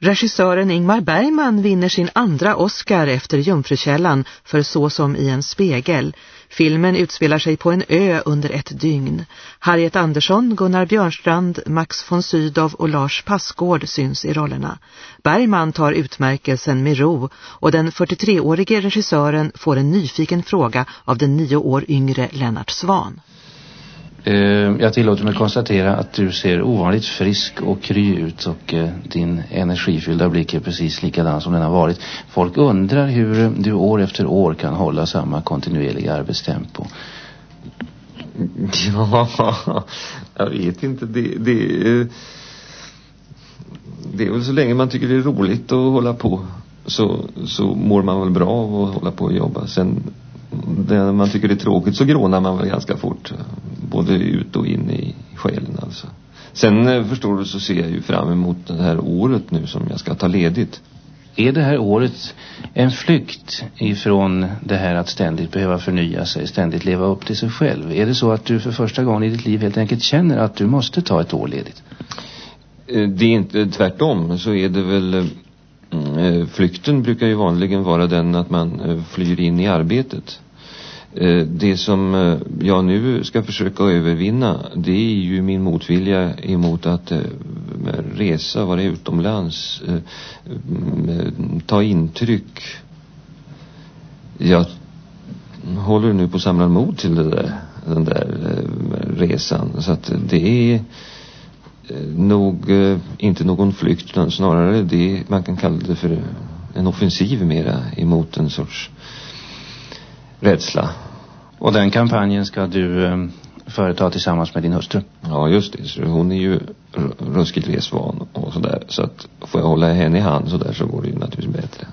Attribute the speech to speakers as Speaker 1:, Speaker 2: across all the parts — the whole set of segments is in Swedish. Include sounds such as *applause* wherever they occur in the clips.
Speaker 1: Regissören Ingmar Bergman vinner sin andra Oscar efter Jungfrukällan för Så som i en spegel. Filmen utspelar sig på en ö under ett dygn. Harriet Andersson, Gunnar Björnstrand, Max von Sydow och Lars Passgård syns i rollerna. Bergman tar utmärkelsen med ro och den 43-årige regissören får en nyfiken fråga av den nio år yngre Lennart Svan.
Speaker 2: Eh, jag tillåter mig konstatera att du ser ovanligt frisk och kry ut och eh, din energifyllda blick är precis likadan som den har varit. Folk undrar hur du år efter år kan hålla samma kontinuerliga arbetstempo. *laughs*
Speaker 3: Ja, jag vet inte. Det, det, det är väl så länge man tycker det är roligt att hålla på så, så mår man väl bra av att hålla på och jobba. Sen när man tycker det är tråkigt så grånar man väl ganska fort både ut och in i själen alltså. Sen eh, förstår du så ser jag ju fram emot det här året nu som jag ska ta ledigt.
Speaker 2: Är det här året en flykt ifrån det här att ständigt behöva förnya sig, ständigt leva upp till sig själv? Är det så att du för första gången i ditt liv helt enkelt känner att du måste ta ett år ledigt?
Speaker 3: Eh, det är inte tvärtom, så är det väl eh, flykten brukar ju vanligen vara den att man flyr in i arbetet. Eh, det som eh, jag nu ska försöka övervinna det är ju min motvilja emot att eh, resa, vara utomlands, mm, ta intryck. Jag håller nu på att samla mod till det där, den där resan. Så att det är nog inte någon flykt utan snarare det man kan kalla det för en offensiv mera emot en sorts rädsla.
Speaker 2: Och den kampanjen ska du eh, företa tillsammans med din hustru?
Speaker 3: Ja, just det. Så hon är ju ruskigt resvan och sådär. Så att får jag hålla henne i hand så där så går det ju naturligtvis bättre.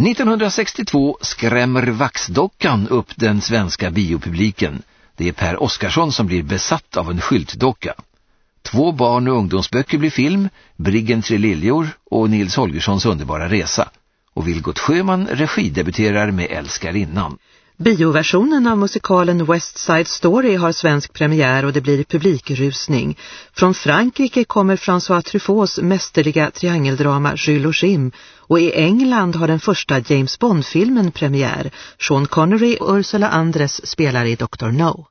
Speaker 4: 1962 skrämmer vaxdockan upp den svenska biopubliken. Det är Per Oskarsson som blir besatt av en skyltdocka. Två barn- och ungdomsböcker blir film, Briggen Tre Liljor och Nils Holgerssons underbara resa. Och Vilgot Sjöman regidebuterar med Älskarinnan.
Speaker 1: Bioversionen av musikalen West Side Story har svensk premiär och det blir publikrusning. Från Frankrike kommer François Truffauts mästerliga triangeldrama Jules och Jim och i England har den första James Bond-filmen premiär. Sean Connery och Ursula Andres spelar i Dr. No.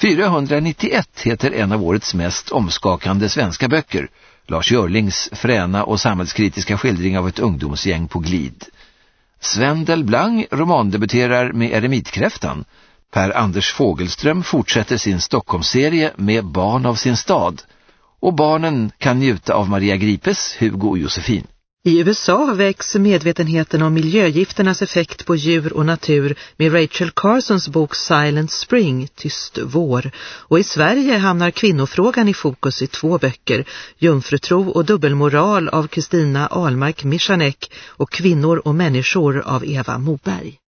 Speaker 4: 491 heter en av årets mest omskakande svenska böcker. Lars Görlings fräna och samhällskritiska skildring av ett ungdomsgäng på glid. Sven Delblanc romandebuterar med Eremitkräftan. Per Anders Fogelström fortsätter sin Stockholmsserie med Barn av sin stad. Och barnen kan njuta av Maria Gripes, Hugo och Josefin.
Speaker 1: I USA väcks medvetenheten om miljögifternas effekt på djur och natur med Rachel Carsons bok Silent Spring, Tyst vår. Och i Sverige hamnar kvinnofrågan i fokus i två böcker, Jungfrutro och dubbelmoral av Kristina Almark Michanek och Kvinnor och människor av Eva Moberg.